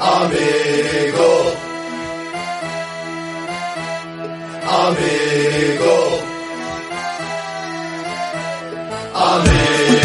amigo, amigo, amigo,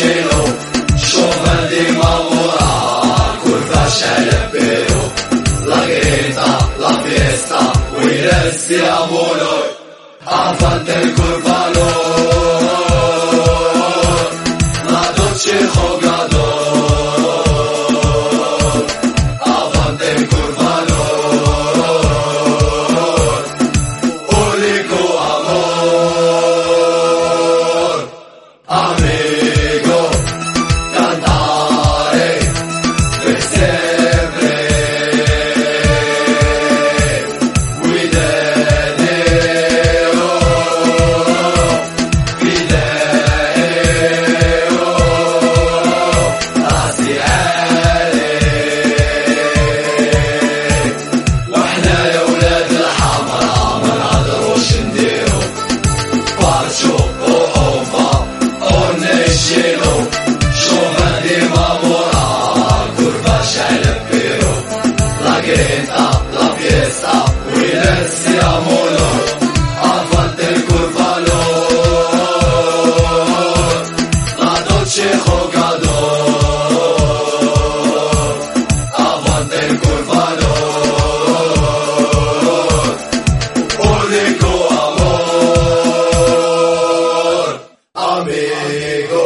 شيلو شوف ديما وراها كيفاش البيرو لا غريتا لا فيستا ويرسي ابولوي افضل كورفالوي la fiesta, cuídense amor, aguante el curvalor, la noche jugador, aguante el curvalor, único amor, amigo.